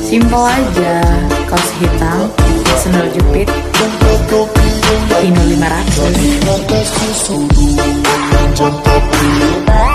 Simple aja, kaos hitam, sendal jepit, Ino 500.